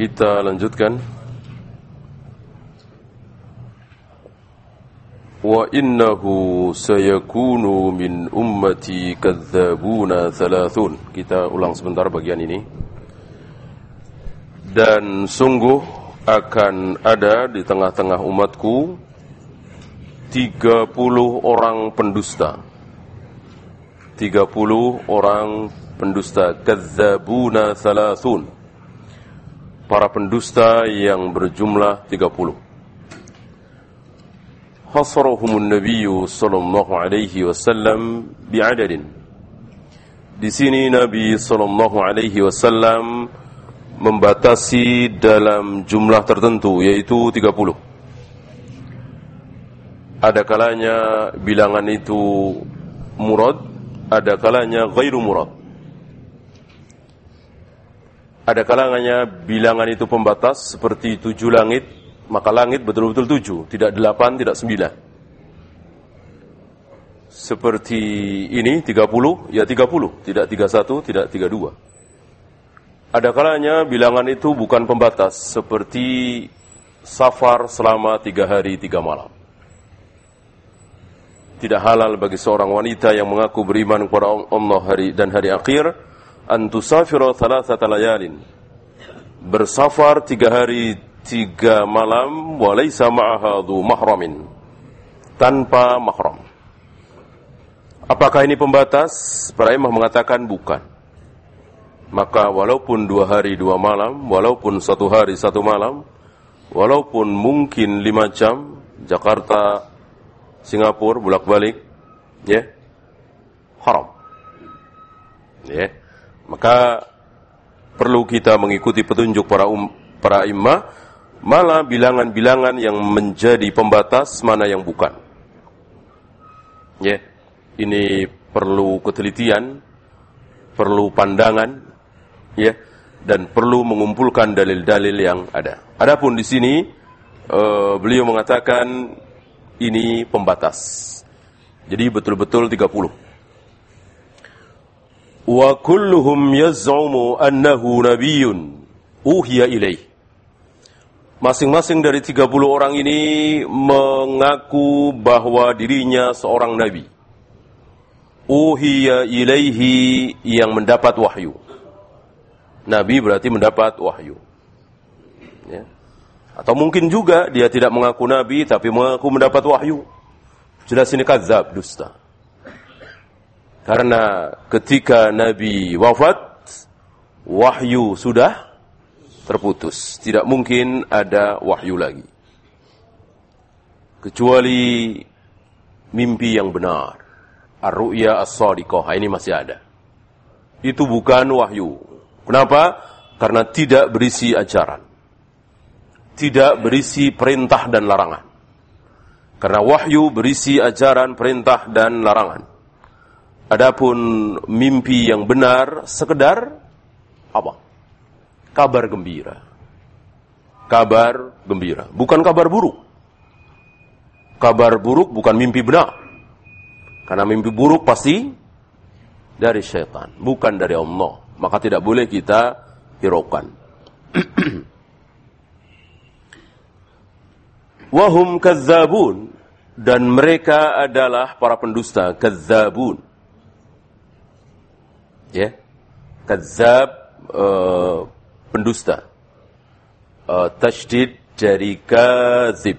Kita lanjutkan. Wa innahu sayakunu min ummati kadzabuna thalathun. Kita ulang sebentar bagian ini. Dan sungguh akan ada di tengah-tengah umatku 30 orang pendusta. 30 orang pendusta kadzabuna thalathun para pendusta yang berjumlah 30 hasarahumun nabiyyu sallallahu alaihi wasallam bi'adadin. Di sini Nabi sallallahu alaihi wasallam membatasi dalam jumlah tertentu yaitu 30 ada kalanya bilangan itu murad ada kalanya ghairu murad. Ada kalanya bilangan itu pembatas seperti tujuh langit, maka langit betul-betul tujuh, tidak delapan, tidak sembilan. Seperti ini, tiga puluh, ya tiga puluh, tidak tiga satu, tidak tiga dua. Ada kalanya bilangan itu bukan pembatas, seperti safar selama tiga hari, tiga malam tidak halal bagi seorang wanita yang mengaku beriman kepada Allah hari dan hari akhir antusafira thalathata layalin. Bersafar tiga hari tiga malam walaysa ma'aha mahramin. Tanpa mahram. Apakah ini pembatas? Para imam mengatakan bukan. Maka walaupun dua hari dua malam walaupun satu hari satu malam walaupun mungkin lima jam Jakarta Singapura bolak-balik ya haram. Ya maka perlu kita mengikuti petunjuk para um, para imam malah bilangan-bilangan yang menjadi pembatas mana yang bukan ya ini perlu ketelitian perlu pandangan ya dan perlu mengumpulkan dalil-dalil yang ada adapun di sini uh, beliau mengatakan ini pembatas. Jadi betul-betul 30. Wa kulluhum yaz'umu annahu nabiyyun uhiya ilaih. Masing-masing dari 30 orang ini mengaku bahwa dirinya seorang nabi. Uhiya ilaihi yang mendapat wahyu. Nabi berarti mendapat wahyu. Ya. Atau mungkin juga dia tidak mengaku nabi tapi mengaku mendapat wahyu. Jelas ini kadzab, dusta. Karena ketika nabi wafat, wahyu sudah terputus. Tidak mungkin ada wahyu lagi. Kecuali mimpi yang benar. Ar-ru'ya as-sadiqah. Ini masih ada. Itu bukan wahyu. Kenapa? Karena tidak berisi ajaran tidak berisi perintah dan larangan. Karena wahyu berisi ajaran, perintah dan larangan. Adapun mimpi yang benar sekedar apa? Kabar gembira. Kabar gembira, bukan kabar buruk. Kabar buruk bukan mimpi benar. Karena mimpi buruk pasti dari syaitan, bukan dari Allah. Maka tidak boleh kita hiraukan. Wahum kazzabun dan mereka adalah para pendusta kazzabun. Ya. Kazzab uh, pendusta. Uh, tasydid dari kazib.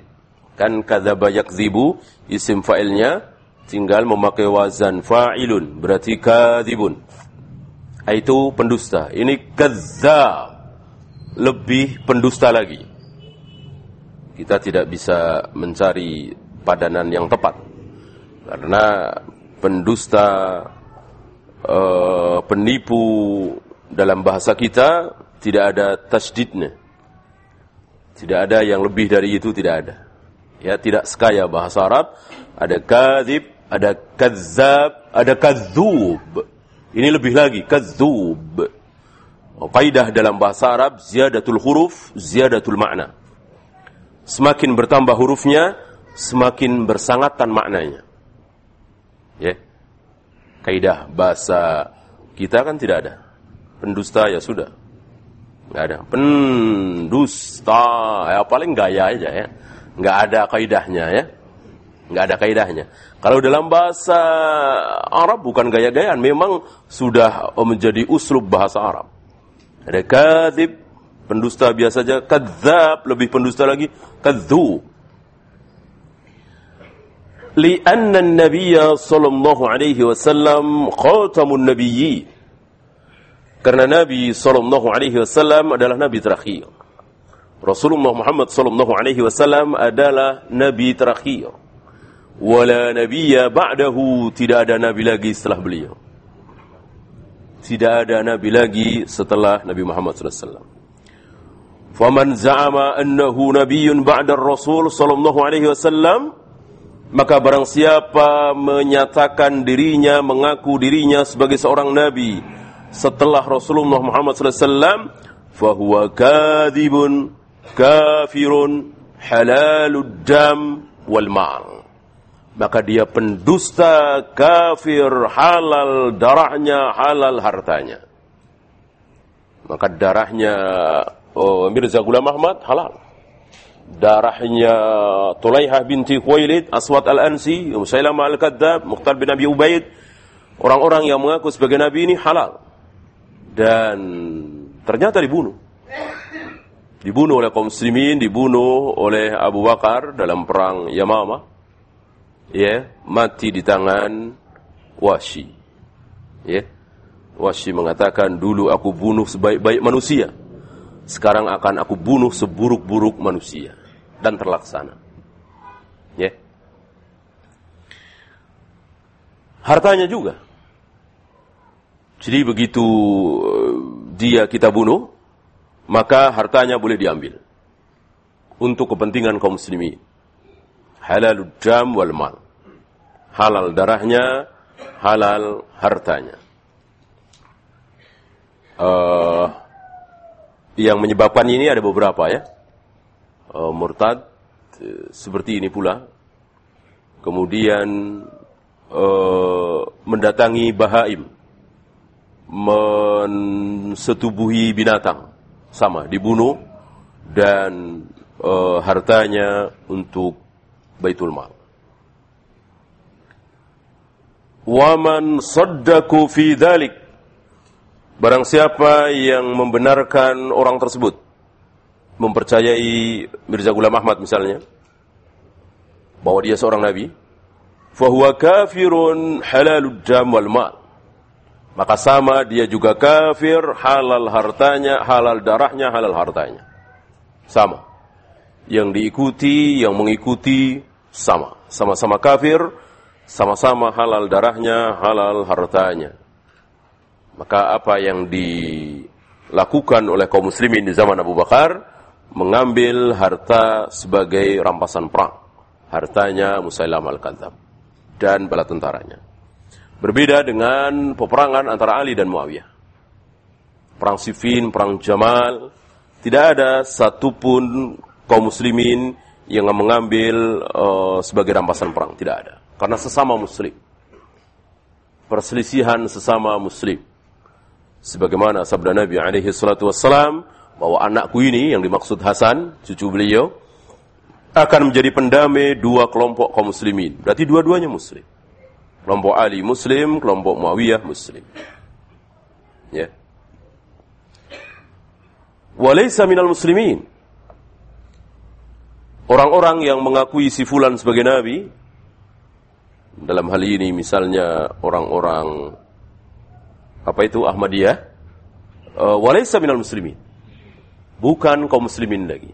Kan kadzaba yakzibu isim fa'ilnya tinggal memakai wazan fa'ilun berarti kadzibun. Itu pendusta. Ini kazzab. Lebih pendusta lagi kita tidak bisa mencari padanan yang tepat karena pendusta uh, penipu dalam bahasa kita tidak ada tasdidnya. Tidak ada yang lebih dari itu tidak ada. Ya tidak sekaya bahasa Arab. Ada kadzib ada kadzab ada kadzub ini lebih lagi kadzub kaidah dalam bahasa Arab ziyadatul huruf ziyadatul makna. Semakin bertambah hurufnya, semakin bersangatan maknanya. Ya. Kaidah bahasa kita kan tidak ada. Pendusta ya sudah. Nggak ada. Pendusta, ya paling gaya aja ya. Nggak ada kaidahnya ya. Nggak ada kaidahnya. Kalau dalam bahasa Arab bukan gaya-gayaan, memang sudah menjadi uslub bahasa Arab. Ada kadib, pendusta biasa saja, kadzab, lebih pendusta lagi, kadzub. لأن النبي صلى الله عليه وسلم خاتم النبيين karena Nabi Sallallahu Alaihi Wasallam adalah Nabi terakhir. Rasulullah Muhammad Sallallahu Alaihi Wasallam adalah Nabi terakhir. Wala nabiyya ba'dahu tidak ada Nabi lagi setelah beliau. Tidak ada Nabi lagi setelah Nabi Muhammad Sallallahu Alaihi Wasallam. Faman za'ama annahu nabiyyun ba'da Rasul Sallallahu Alaihi Wasallam maka barang siapa menyatakan dirinya, mengaku dirinya sebagai seorang nabi setelah Rasulullah Muhammad SAW, fahuwa kadibun, kafirun, halalud wal mal. Maka dia pendusta, kafir, halal darahnya, halal hartanya. Maka darahnya oh, Mirza Ghulam Ahmad halal. Darahnya Tulaihah binti Khuwailid, Aswad Al-Ansi, Musailamah Al-Kadzab, Mukhtar bin Abi Ubaid, orang-orang yang mengaku sebagai nabi ini halal dan ternyata dibunuh. Dibunuh oleh kaum muslimin, dibunuh oleh Abu Bakar dalam perang Yamama. Ya, mati di tangan Washi. Ya. Washi mengatakan, "Dulu aku bunuh sebaik-baik manusia. Sekarang akan aku bunuh seburuk-buruk manusia." Dan terlaksana. Ya. Hartanya juga jadi begitu eh, dia kita bunuh, maka hartanya boleh diambil untuk kepentingan kaum muslimin. Halal jam wal mal. Halal darahnya, halal hartanya. Uh, yang menyebabkan ini ada beberapa ya. Uh, murtad uh, seperti ini pula. Kemudian uh, mendatangi bahaim mensetubuhi binatang sama dibunuh dan hartanya untuk Baitul Mal. Waman saddaku fi dhalik Barang siapa yang membenarkan orang tersebut mempercayai Mirza Ghulam Ahmad misalnya bahwa dia seorang nabi fahuwa kafirun halalud jam wal mal maka sama dia juga kafir, halal hartanya, halal darahnya, halal hartanya. Sama. Yang diikuti, yang mengikuti, sama. Sama-sama kafir, sama-sama halal darahnya, halal hartanya. Maka apa yang dilakukan oleh kaum muslimin di zaman Abu Bakar, mengambil harta sebagai rampasan perang. Hartanya Musailam al-Kadzab dan bala tentaranya. Berbeda dengan peperangan antara Ali dan Muawiyah. Perang Siffin, perang Jamal, tidak ada satupun kaum muslimin yang mengambil uh, sebagai rampasan perang, tidak ada. Karena sesama muslim. Perselisihan sesama muslim. Sebagaimana sabda Nabi alaihi salatu wassalam bahwa anakku ini yang dimaksud Hasan, cucu beliau, akan menjadi pendamai dua kelompok kaum muslimin. Berarti dua-duanya muslim. Kelompok Ali Muslim, kelompok Muawiyah Muslim. Ya. Walaysa minal muslimin. Orang-orang yang mengakui si fulan sebagai nabi dalam hal ini misalnya orang-orang apa itu Ahmadiyah uh, walaysa minal muslimin Bukan kaum muslimin lagi.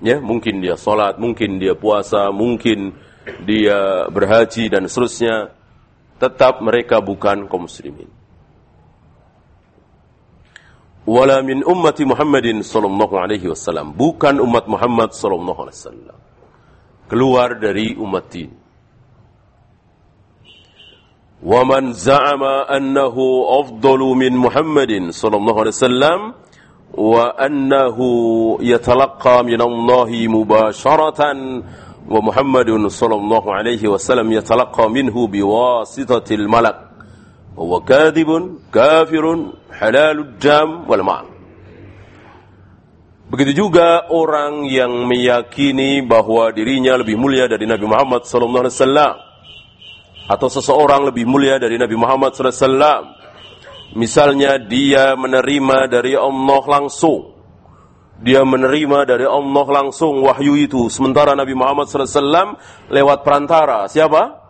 Ya, mungkin dia salat, mungkin dia puasa, mungkin dia berhaji dan seterusnya, tetap mereka bukan kaum muslimin. Wala min ummati Muhammadin sallallahu alaihi wasallam, bukan umat Muhammad sallallahu alaihi wasallam. Keluar dari umat ini. ومن زعم أنه أفضل من محمد صلى الله عليه وسلم وأنه يتلقى من الله مباشرة ومحمد صلى الله عليه وسلم يتلقى منه بواسطة الملك huwa kadhibun, kafirun, halalud jam wal mal. Begitu juga orang yang meyakini bahwa dirinya lebih mulia dari Nabi Muhammad sallallahu alaihi wasallam atau seseorang lebih mulia dari Nabi Muhammad sallallahu alaihi wasallam. Misalnya dia menerima dari Allah langsung. Dia menerima dari Allah langsung wahyu itu sementara Nabi Muhammad wasallam lewat perantara siapa?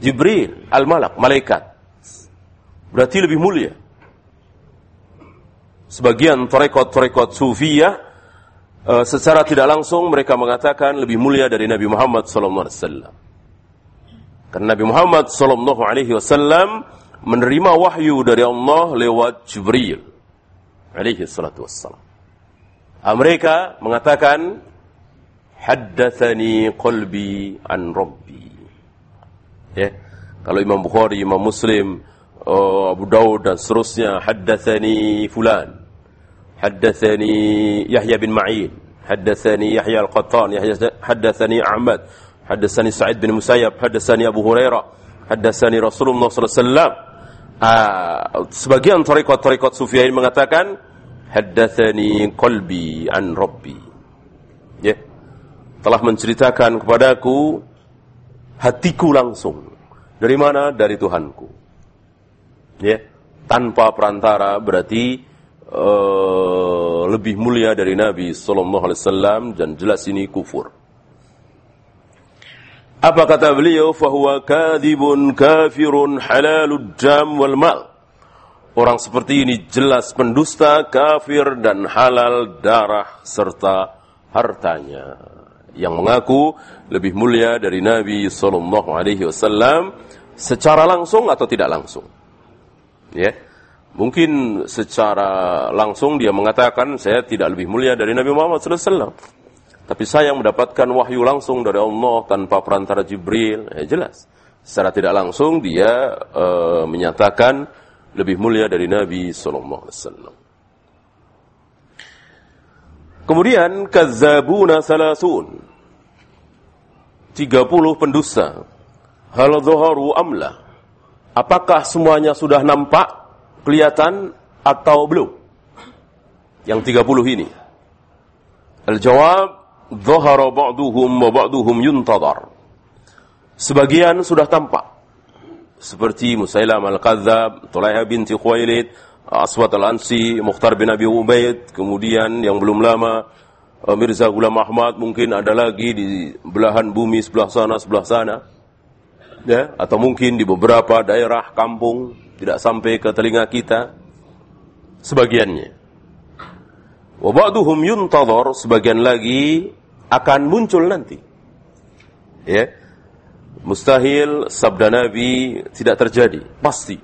Jibril, al-malak, malaikat. Berarti lebih mulia. Sebagian tarekat-tarekat sufiyah uh, secara tidak langsung mereka mengatakan lebih mulia dari Nabi Muhammad wasallam. Karena Nabi Muhammad wasallam menerima wahyu dari Allah lewat Jibril alaihi salatu wassalam. Ah, mereka mengatakan haddatsani qalbi an rabbi. Ya. Kalau Imam Bukhari, Imam Muslim, eh, Abu Daud dan seterusnya haddatsani fulan. Haddatsani Yahya bin Ma'in, haddatsani Yahya al-Qattan, Yahya haddatsani Ahmad, haddatsani Sa'id bin Musayyab, haddatsani Abu Hurairah, haddatsani Rasulullah sallallahu alaihi wasallam uh, sebagian tarekat-tarekat sufiyain mengatakan haddatsani qalbi an rabbi ya yeah. telah menceritakan kepadaku hatiku langsung dari mana dari Tuhanku ya yeah. tanpa perantara berarti uh, lebih mulia dari Nabi Sallallahu Alaihi Wasallam dan jelas ini kufur. Apa kata beliau? Fahuwa kadibun kafirun halalud jam wal mal. Orang seperti ini jelas pendusta, kafir dan halal darah serta hartanya. Yang mengaku lebih mulia dari Nabi Sallallahu Alaihi Wasallam secara langsung atau tidak langsung. Ya. Mungkin secara langsung dia mengatakan saya tidak lebih mulia dari Nabi Muhammad SAW. Tapi saya mendapatkan wahyu langsung dari Allah tanpa perantara Jibril, ya jelas. Secara tidak langsung dia uh, menyatakan lebih mulia dari Nabi SAW. Kemudian kazabuna salasun. 30 pendusta. Hal dhaharu amla. Apakah semuanya sudah nampak kelihatan atau belum? Yang 30 ini. Al-jawab, dhahara ba'duhum wa ba'duhum yuntadar. Sebagian sudah tampak. Seperti Musailam al-Qadzab, Tulaiha binti Khuwailid, Aswat al-Ansi, Mukhtar bin Abi Ubaid, kemudian yang belum lama eh, Mirza Ghulam Ahmad mungkin ada lagi di belahan bumi sebelah sana sebelah sana. Ya, atau mungkin di beberapa daerah kampung tidak sampai ke telinga kita sebagiannya. Wa ba'duhum yuntadhar sebagian lagi akan muncul nanti. Ya. Mustahil sabda Nabi tidak terjadi, pasti.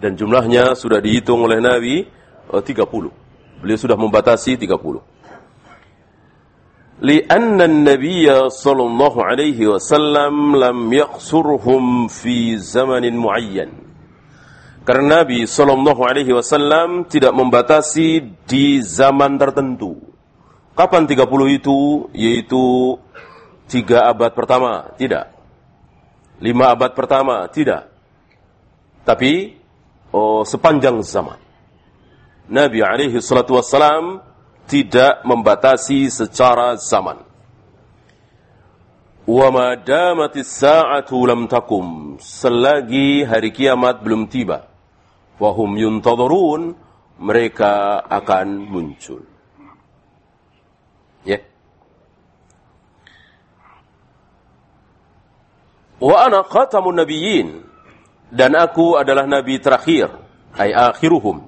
Dan jumlahnya sudah dihitung oleh Nabi eh, 30. Beliau sudah membatasi 30. Lianna Nabi sallallahu alaihi wasallam lam yaqsurhum fi zamanin muayyan. Karena Nabi Alaihi Wasallam tidak membatasi di zaman tertentu. Kapan 30 itu? Yaitu tiga abad pertama, tidak. Lima abad pertama, tidak. Tapi oh, sepanjang zaman. Nabi alaihi salatu wassalam tidak membatasi secara zaman. Wa ma damatis sa'atu lam takum selagi hari kiamat belum tiba wahum yuntadharun mereka akan muncul ya. Yeah. wa ana khatamun nabiyyin. Dan aku adalah nabi terakhir. Ay akhiruhum.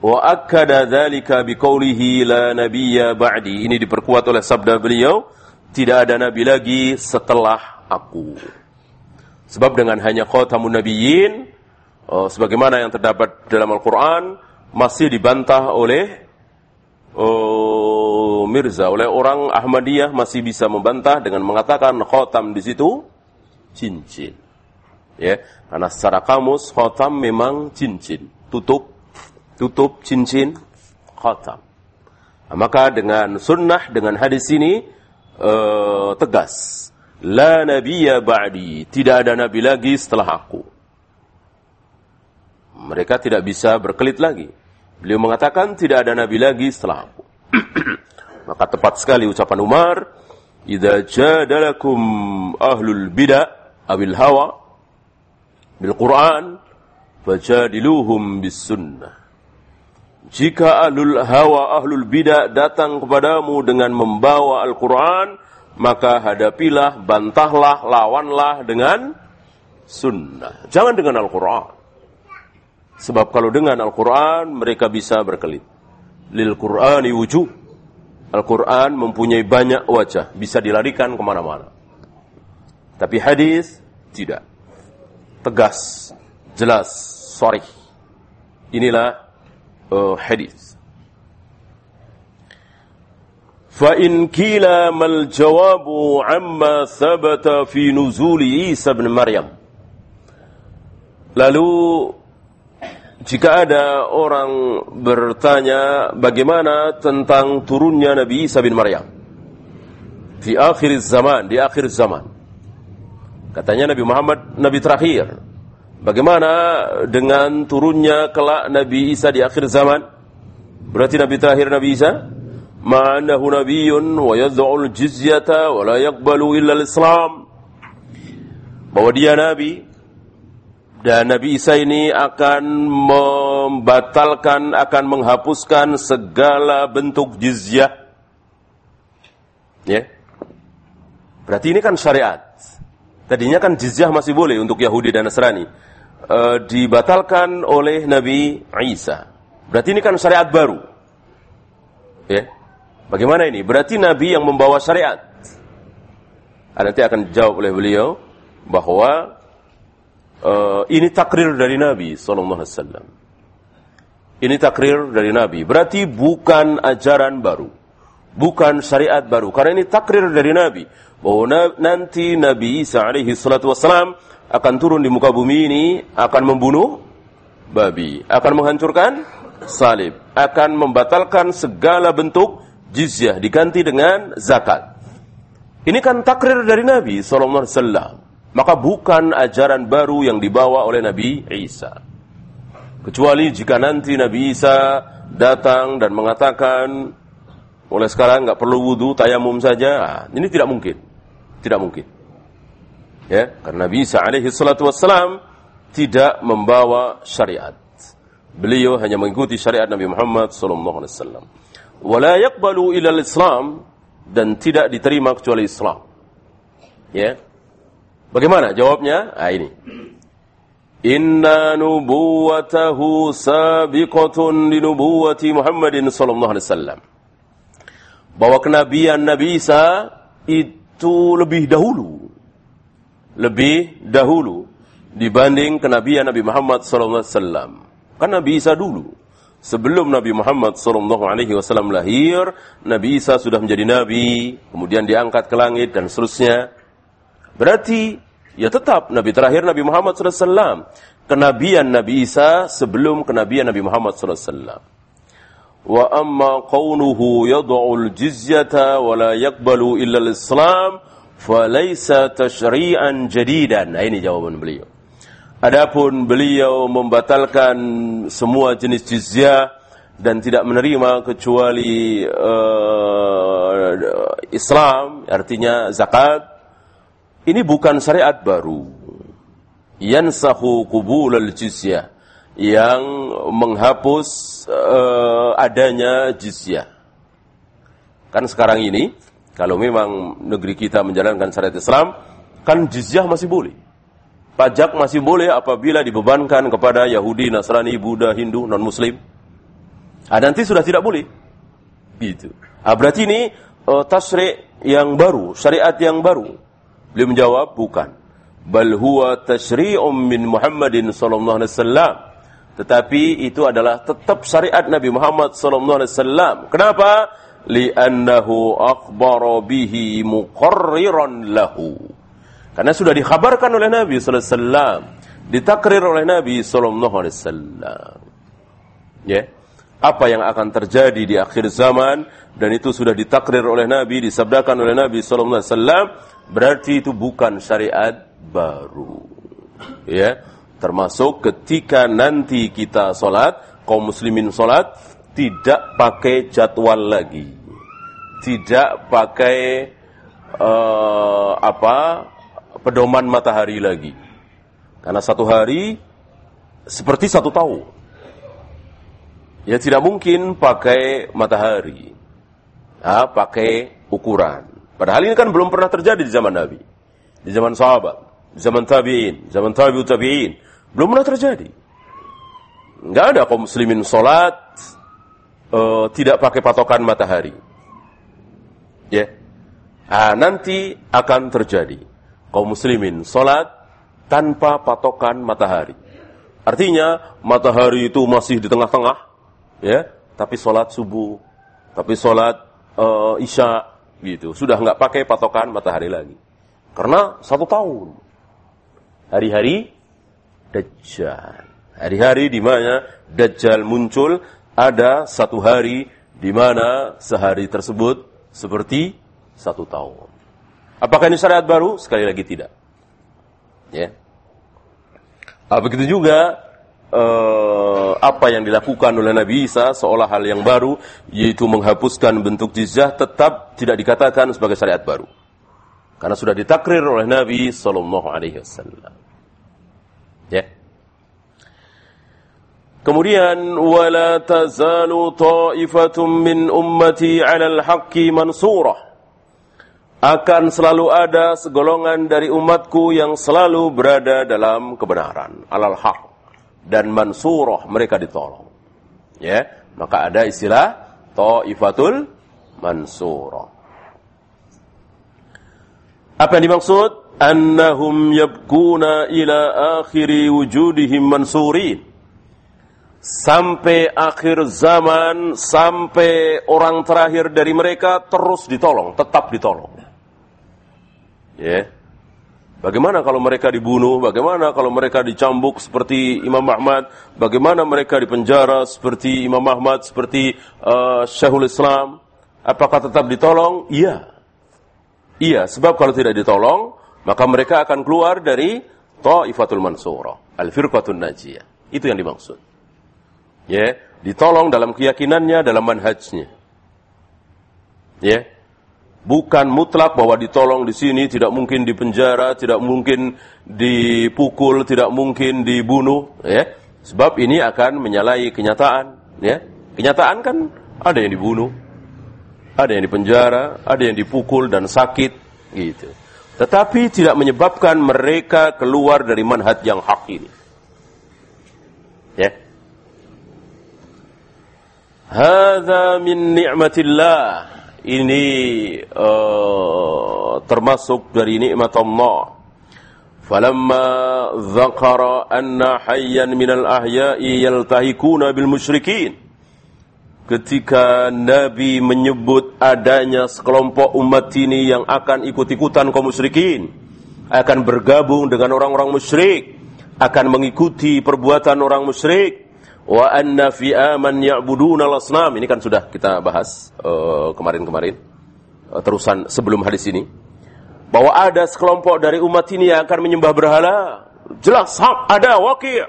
Wa akkada dzalika biqaulihi la nabiyya ba'di. Ini diperkuat oleh sabda beliau tidak ada nabi lagi setelah aku. Sebab dengan hanya khatamun nabiyyin uh, sebagaimana yang terdapat dalam Al-Quran masih dibantah oleh uh, Mirza oleh orang Ahmadiyah masih bisa membantah dengan mengatakan khotam di situ cincin. Ya karena secara kamus khotam memang cincin. Tutup tutup cincin khotam. Nah, maka dengan sunnah dengan hadis ini uh, tegas. La nabiyya ba'di. Tidak ada nabi lagi setelah aku. Mereka tidak bisa berkelit lagi. Beliau mengatakan tidak ada nabi lagi setelah aku. Maka tepat sekali ucapan Umar, "Idza jadalakum ahlul bid'ah awil hawa bil Qur'an, fajadiluhum bis sunnah." Jika ahlul hawa, ahlul bidah datang kepadamu dengan membawa Al-Quran, maka hadapilah, bantahlah, lawanlah dengan sunnah. Jangan dengan Al-Quran. Sebab kalau dengan Al-Quran, mereka bisa berkelit. Lil Qur'ani wujud. Al-Quran mempunyai banyak wajah, bisa dilarikan kemana-mana. Tapi hadis tidak. Tegas, jelas, sorry. Inilah uh, hadis. فإن كِيلَ ما الجواب عما ثبت في نزول عيسى بن مريم Lalu jika ada orang bertanya bagaimana tentang turunnya Nabi Isa bin Maryam di akhir zaman, di akhir zaman. Katanya Nabi Muhammad Nabi terakhir. Bagaimana dengan turunnya kelak Nabi Isa di akhir zaman? Berarti Nabi terakhir Nabi Isa? Ma'anahu nabiyyun wa yad'ul jizyata wa la yaqbalu illa al-islam. Bahwa dia Nabi dan Nabi Isa ini akan membatalkan, akan menghapuskan segala bentuk jizyah. Ya. Berarti ini kan syariat. Tadinya kan jizyah masih boleh untuk Yahudi dan Nasrani uh, dibatalkan oleh Nabi Isa. Berarti ini kan syariat baru. Ya. Bagaimana ini? Berarti Nabi yang membawa syariat. Nanti akan dijawab oleh beliau bahwa uh, ini takrir dari Nabi Sallallahu Alaihi Wasallam. Ini takrir dari Nabi. Berarti bukan ajaran baru. Bukan syariat baru. Karena ini takrir dari Nabi. Bahwa nanti Nabi Isa alaihi wassalam akan turun di muka bumi ini akan membunuh babi, akan menghancurkan salib, akan membatalkan segala bentuk jizyah diganti dengan zakat. Ini kan takrir dari Nabi sallallahu alaihi wasallam. Maka bukan ajaran baru yang dibawa oleh Nabi Isa. Kecuali jika nanti Nabi Isa datang dan mengatakan mulai sekarang nggak perlu wudhu, tayamum saja. Ah, ini tidak mungkin. Tidak mungkin ya karena Nabi Isa alaihi salatu wassalam tidak membawa syariat beliau hanya mengikuti syariat Nabi Muhammad sallallahu alaihi wasallam wala yaqbalu ila islam dan tidak diterima kecuali Islam ya bagaimana jawabnya ah ini Inna nubuwatahu sabiqatun li nubuwati Muhammadin sallallahu alaihi wasallam. Bahwa kenabian Nabi Isa itu lebih dahulu lebih dahulu dibanding kenabian Nabi Muhammad sallallahu alaihi wasallam. Kan Nabi Isa dulu. Sebelum Nabi Muhammad sallallahu alaihi wasallam lahir, Nabi Isa sudah menjadi nabi, kemudian diangkat ke langit dan seterusnya. Berarti ya tetap nabi terakhir Nabi Muhammad wasallam. Kenabian Nabi Isa sebelum kenabian Nabi Muhammad wasallam. Wa amma qawnuhu yad'ul jizyata wa la yaqbalu illa al-islam falaisa tashri'an jadidan. Nah ini jawaban beliau. Adapun beliau membatalkan semua jenis jizyah dan tidak menerima kecuali uh, Islam, artinya zakat. Ini bukan syariat baru. Yansahu kubul al-jizyah yang menghapus uh, adanya jizyah. Kan sekarang ini kalau memang negeri kita menjalankan syariat Islam, kan jizyah masih boleh. Pajak masih boleh apabila dibebankan kepada Yahudi, Nasrani, Buddha, Hindu, non-Muslim. Ah, nanti sudah tidak boleh. Gitu. Ah, berarti ini uh, yang baru, syariat yang baru. Beliau menjawab, bukan. Bal huwa tashri'um min Muhammadin sallallahu alaihi wasallam. Tetapi itu adalah tetap syariat Nabi Muhammad sallallahu alaihi wasallam. Kenapa? li'annahu akhbara bihi muqarriran lahu. Karena sudah dikhabarkan oleh Nabi sallallahu alaihi wasallam, ditakrir oleh Nabi sallallahu alaihi wasallam. Ya. Apa yang akan terjadi di akhir zaman dan itu sudah ditakrir oleh Nabi, disabdakan oleh Nabi sallallahu alaihi wasallam, berarti itu bukan syariat baru. Ya. Termasuk ketika nanti kita sholat, kaum muslimin sholat, tidak pakai jadwal lagi. Tidak pakai uh, apa pedoman matahari lagi. Karena satu hari seperti satu tahun. Ya tidak mungkin pakai matahari. Ya, pakai ukuran. Padahal ini kan belum pernah terjadi di zaman Nabi. Di zaman sahabat, di zaman tabi'in, zaman tabi'ut tabi'in. Belum pernah terjadi. Enggak ada kaum muslimin sholat uh, tidak pakai patokan matahari. Ya. Yeah. Nah, nanti akan terjadi kaum muslimin sholat tanpa patokan matahari. Artinya matahari itu masih di tengah-tengah, ya, tapi sholat subuh, tapi sholat uh, isya, gitu. Sudah nggak pakai patokan matahari lagi. Karena satu tahun. Hari-hari Dajjal. Hari-hari di mana Dajjal muncul ada satu hari di mana sehari tersebut seperti satu tahun. Apakah ini syariat baru? Sekali lagi tidak. Ya. Ah, begitu juga uh, apa yang dilakukan oleh Nabi Isa seolah hal yang baru yaitu menghapuskan bentuk jizah tetap tidak dikatakan sebagai syariat baru. Karena sudah ditakrir oleh Nabi sallallahu alaihi wasallam. Ya. Kemudian wala tazalu ta'ifatum min ummati 'ala al-haqqi mansurah. Akan selalu ada segolongan dari umatku yang selalu berada dalam kebenaran, alal haq dan mansurah mereka ditolong. Ya, maka ada istilah ta'ifatul mansurah. Apa yang dimaksud? annahum yabkuna ila akhiri wujudihim mansurin sampai akhir zaman sampai orang terakhir dari mereka terus ditolong tetap ditolong ya yeah. Bagaimana kalau mereka dibunuh? Bagaimana kalau mereka dicambuk seperti Imam Ahmad? Bagaimana mereka dipenjara seperti Imam Ahmad, seperti uh, Syekhul Islam? Apakah tetap ditolong? Iya. Iya, sebab kalau tidak ditolong, maka mereka akan keluar dari Ta'ifatul Mansurah, Al-Firqatul Najiyah. Itu yang dimaksud. Ya, ditolong dalam keyakinannya, dalam manhajnya. Ya. Bukan mutlak bahwa ditolong di sini tidak mungkin dipenjara, tidak mungkin dipukul, tidak mungkin dibunuh, ya. Sebab ini akan menyalahi kenyataan, ya. Kenyataan kan ada yang dibunuh, ada yang dipenjara, ada yang dipukul dan sakit, gitu tetapi tidak menyebabkan mereka keluar dari manhaj yang hak ini. Ya. Hadza min ni'matillah. Ini uh, termasuk dari nikmat Allah. Dzakara anna hayyan minal ahya'i yaltahikuna bil musyrikin ketika Nabi menyebut adanya sekelompok umat ini yang akan ikut-ikutan kaum musyrikin, akan bergabung dengan orang-orang musyrik, akan mengikuti perbuatan orang musyrik, wa anna fi aman ya'buduna al-asnam. Ini kan sudah kita bahas uh, kemarin-kemarin, uh, terusan sebelum hadis ini. Bahwa ada sekelompok dari umat ini yang akan menyembah berhala. Jelas ada wakil.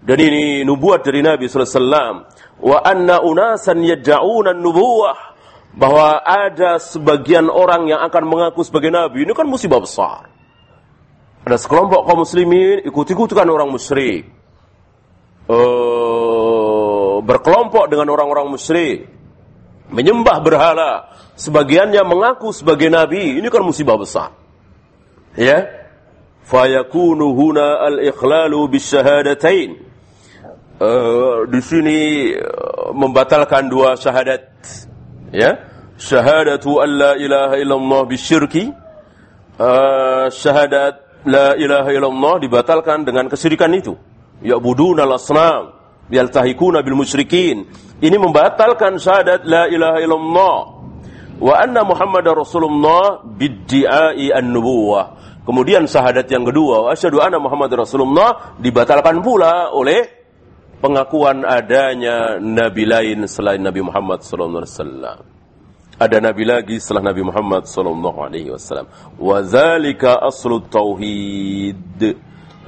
Dan ini nubuat dari Nabi sallallahu alaihi wasallam wa anna unasan yad'una nubuwah bahwa ada sebagian orang yang akan mengaku sebagai nabi ini kan musibah besar. Ada sekelompok kaum muslimin ikut-ikutan orang musyrik. Uh, berkelompok dengan orang-orang musyrik. Menyembah berhala. Sebagiannya mengaku sebagai nabi. Ini kan musibah besar. Ya. Fayakunu huna al-ikhlalu bisyahadatain uh, di sini uh, membatalkan dua syahadat ya syahadatu an la ilaha illallah bisyirki syahadat la ilaha illallah dibatalkan dengan kesyirikan itu ya'buduna al-asnam yaltahikuna bil musyrikin ini membatalkan syahadat la ilaha illallah wa anna muhammadar rasulullah biddiai an-nubuwah Kemudian syahadat yang kedua, asyhadu anna Muhammad Rasulullah dibatalkan pula oleh pengakuan adanya nabi lain selain Nabi Muhammad sallallahu alaihi wasallam. Ada nabi lagi setelah Nabi Muhammad sallallahu alaihi wasallam. Wa dzalika tauhid.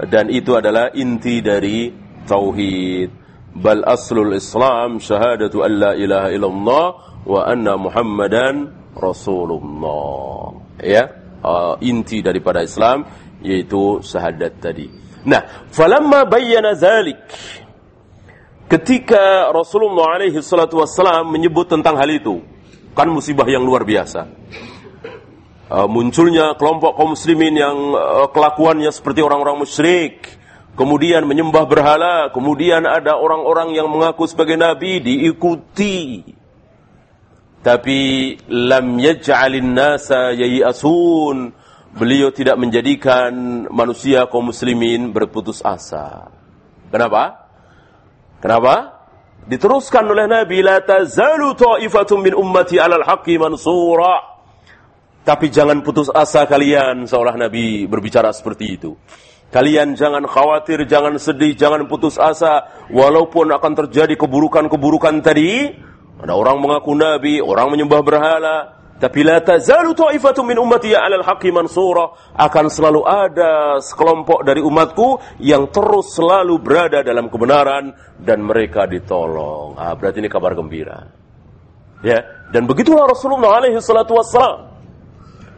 Dan itu adalah inti dari tauhid. Bal aslul Islam syahadatu an la ilaha illallah wa anna Muhammadan Rasulullah. Ya, uh, inti daripada Islam yaitu syahadat tadi. Nah, falamma bayyana dzalik ketika Rasulullah alaihi salatu wassalam menyebut tentang hal itu, kan musibah yang luar biasa. Uh, munculnya kelompok kaum muslimin yang uh, kelakuannya seperti orang-orang musyrik, kemudian menyembah berhala, kemudian ada orang-orang yang mengaku sebagai nabi diikuti. Tapi lam yaj'alin nasa yayasun. Beliau tidak menjadikan manusia kaum muslimin berputus asa. Kenapa? Kenapa? Diteruskan oleh Nabi, la tazalu ta'ifatun min ummati 'alal haqqi mansura. Tapi jangan putus asa kalian, seolah Nabi berbicara seperti itu. Kalian jangan khawatir, jangan sedih, jangan putus asa. Walaupun akan terjadi keburukan-keburukan tadi. Ada orang mengaku Nabi, orang menyembah berhala. Tapi la tazalu ta'ifatun min ummati 'alal haqqi mansura. Akan selalu ada sekelompok dari umatku yang terus selalu berada dalam kebenaran dan mereka ditolong. Ah, berarti ini kabar gembira. Ya, dan begitulah Rasulullah alaihi salatu wassalam.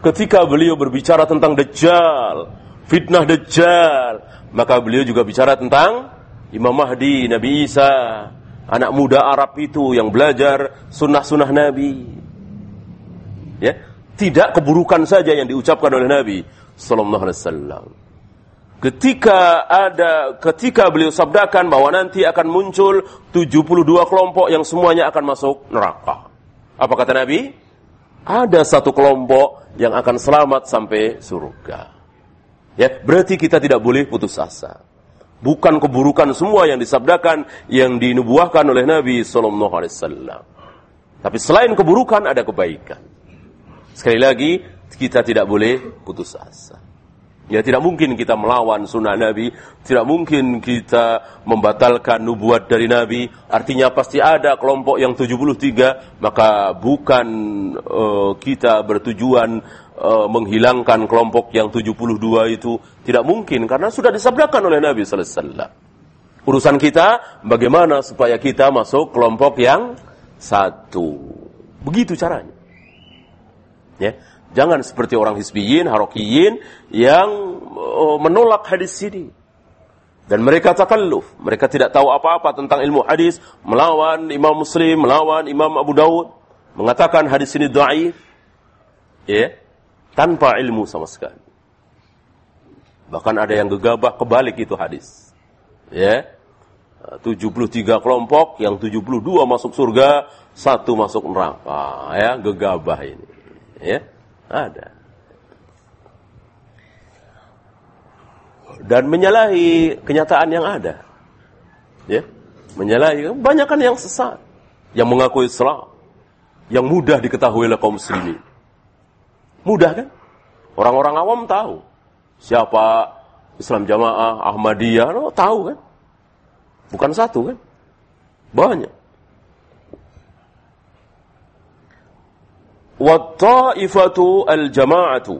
Ketika beliau berbicara tentang Dajjal, fitnah Dajjal. Maka beliau juga bicara tentang Imam Mahdi, Nabi Isa, anak muda Arab itu yang belajar sunnah-sunnah Nabi. Ya, tidak keburukan saja yang diucapkan oleh Nabi sallallahu alaihi wasallam. Ketika ada ketika beliau sabdakan bahwa nanti akan muncul 72 kelompok yang semuanya akan masuk neraka. Apa kata Nabi? Ada satu kelompok yang akan selamat sampai surga. Ya, berarti kita tidak boleh putus asa. Bukan keburukan semua yang disabdakan, yang dinubuahkan oleh Nabi Sallallahu Alaihi Wasallam. Tapi selain keburukan ada kebaikan. Sekali lagi, kita tidak boleh putus asa. Ya tidak mungkin kita melawan sunnah Nabi, tidak mungkin kita membatalkan nubuat dari Nabi. Artinya pasti ada kelompok yang 73, maka bukan uh, kita bertujuan uh, menghilangkan kelompok yang 72 itu tidak mungkin karena sudah disabdakan oleh Nabi sallallahu alaihi wasallam. Urusan kita bagaimana supaya kita masuk kelompok yang satu. Begitu caranya. Ya. Jangan seperti orang hisbiyin, harokiyin yang uh, menolak hadis ini. Dan mereka takalluf. Mereka tidak tahu apa-apa tentang ilmu hadis. Melawan Imam Muslim, melawan Imam Abu Dawud. Mengatakan hadis ini da'if. Ya. Tanpa ilmu sama sekali. Bahkan ada yang gegabah kebalik itu hadis. Ya. 73 kelompok, yang 72 masuk surga, satu masuk neraka. Ya, gegabah ini. Ya. Ada. Dan menyalahi kenyataan yang ada. Ya. Menyalahi banyak kan yang sesat, yang mengaku Islam, yang mudah diketahui oleh kaum muslimin. Mudah kan? Orang-orang awam tahu siapa Islam Jamaah, Ahmadiyah, tahu kan? Bukan satu kan? Banyak. Wat-ta'ifatu al-jama'atu.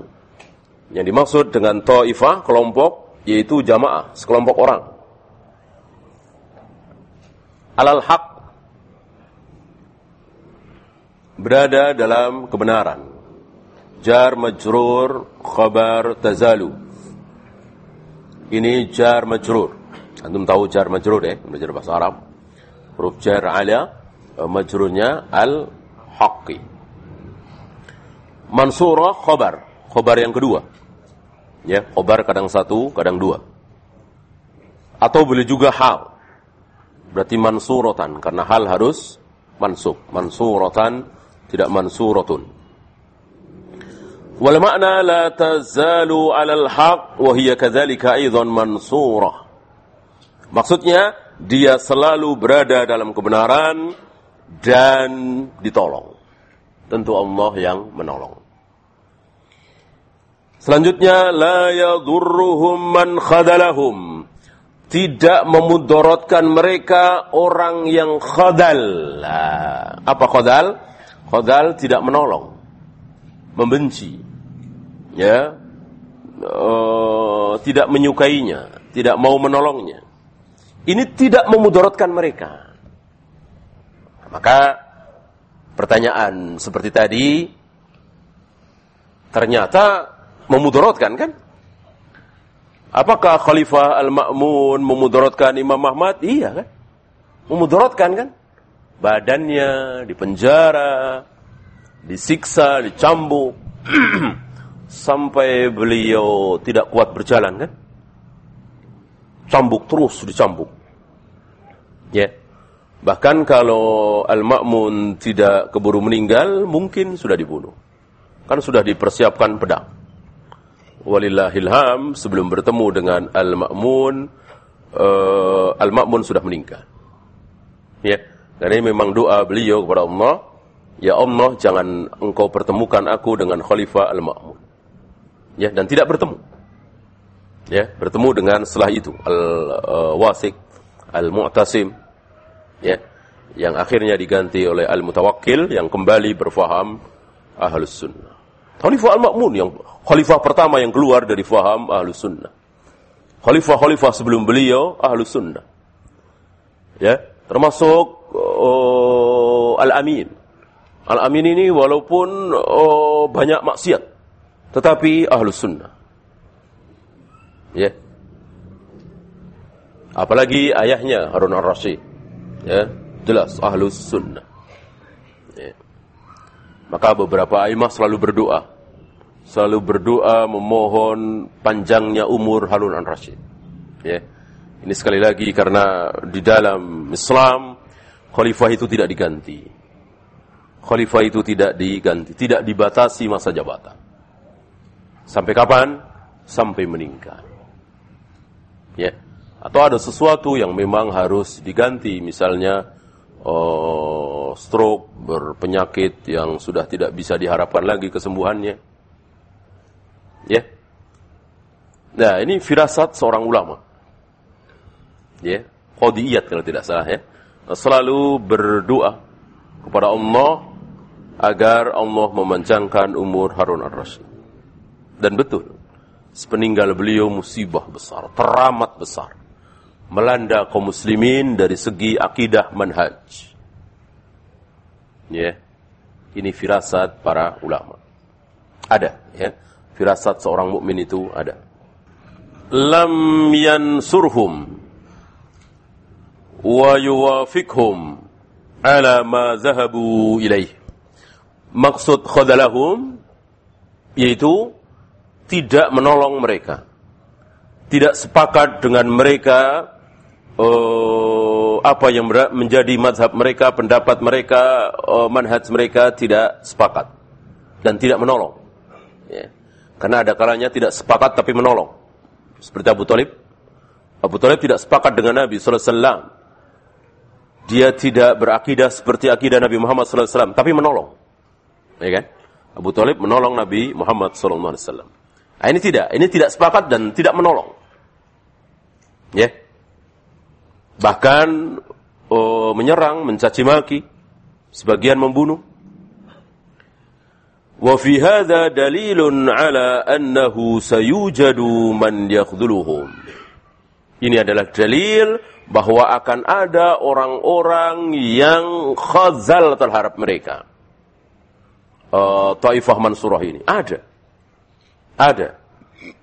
Yang dimaksud dengan ta'ifah, kelompok, yaitu jamaah, sekelompok orang. Alal haq. Berada dalam kebenaran. Jar majrur, khabar tazalu. Ini jar majrur. Antum tahu jar majrur ya, belajar bahasa Arab. Huruf jar ala, majrurnya al-haqqi. Mansurah khobar. Khobar yang kedua. Ya, khobar kadang satu, kadang dua. Atau boleh juga hal. Berarti mansuratan. Karena hal harus mansub. Mansuratan, tidak mansuratun. Wal makna la tazalu alal haq wa hiya kadzalika aidan mansurah. Maksudnya dia selalu berada dalam kebenaran dan ditolong. Tentu Allah yang menolong. Selanjutnya la yadurruhum man khadalahum. Tidak memudorotkan mereka orang yang khadal. Apa khadal? Khadal tidak menolong. Membenci. Ya. Uh, tidak menyukainya, tidak mau menolongnya. Ini tidak memudaratkan mereka. Maka pertanyaan seperti tadi ternyata memudaratkan kan? Apakah Khalifah Al-Ma'mun memudaratkan Imam Ahmad? Iya kan? Memudaratkan kan? Badannya dipenjara, disiksa, dicambuk sampai beliau tidak kuat berjalan kan? Cambuk terus dicambuk. Ya. Bahkan kalau Al-Ma'mun tidak keburu meninggal, mungkin sudah dibunuh. Kan sudah dipersiapkan pedang walillahilham sebelum bertemu dengan Al-Ma'mun uh, Al-Ma'mun sudah meninggal. Ya, dan ini memang doa beliau kepada Allah, ya Allah jangan engkau pertemukan aku dengan Khalifah Al-Ma'mun. Ya, dan tidak bertemu. Ya, bertemu dengan setelah itu Al-Wasik, Al-Mu'tasim. Ya, yang akhirnya diganti oleh Al-Mutawakkil yang kembali berfaham Ahlus Sunnah. Khalifah Al-Ma'mun yang khalifah pertama yang keluar dari faham Ahlus Sunnah. Khalifah-khalifah sebelum beliau Ahlus Sunnah. Ya, termasuk uh, Al-Amin. Al-Amin ini walaupun uh, banyak maksiat, tetapi Ahlus Sunnah. Ya. Apalagi ayahnya Harun Ar-Rasyid. Ya, jelas Ahlus Sunnah. Ya. Maka beberapa imam selalu berdoa selalu berdoa memohon panjangnya umur Harun al-Rashid. Ya. Ini sekali lagi karena di dalam Islam khalifah itu tidak diganti. Khalifah itu tidak diganti, tidak dibatasi masa jabatan. Sampai kapan? Sampai meninggal. Ya. Atau ada sesuatu yang memang harus diganti, misalnya oh, stroke, berpenyakit yang sudah tidak bisa diharapkan lagi kesembuhannya Ya. Nah, ini firasat seorang ulama. Ya, qadiyat kalau tidak salah ya. Selalu berdoa kepada Allah agar Allah memanjangkan umur Harun ar-Rasyid. Dan betul, sepeninggal beliau musibah besar, teramat besar. Melanda kaum muslimin dari segi akidah manhaj. Ya. Ini firasat para ulama. Ada, ya firasat seorang mukmin itu ada. Lam yansurhum wa yuwafiqhum ala ma zahabu ilaih. Maksud khadalahum yaitu tidak menolong mereka. Tidak sepakat dengan mereka uh, apa yang menjadi mazhab mereka, pendapat mereka, uh, manhaj mereka tidak sepakat dan tidak menolong. Yeah. Karena ada kalanya tidak sepakat tapi menolong. Seperti Abu Talib. Abu Talib tidak sepakat dengan Nabi SAW. Dia tidak berakidah seperti akidah Nabi Muhammad SAW. Tapi menolong. Ya kan? Abu Talib menolong Nabi Muhammad SAW. Nah, ini tidak. Ini tidak sepakat dan tidak menolong. Ya bahkan oh, menyerang, mencaci maki, sebagian membunuh. Wa fi dalilun ala annahu sayujadu man yakhdhuluhum. Ini adalah dalil bahwa akan ada orang-orang yang khazal terhadap mereka. Uh, Taifah Mansurah ini ada. Ada.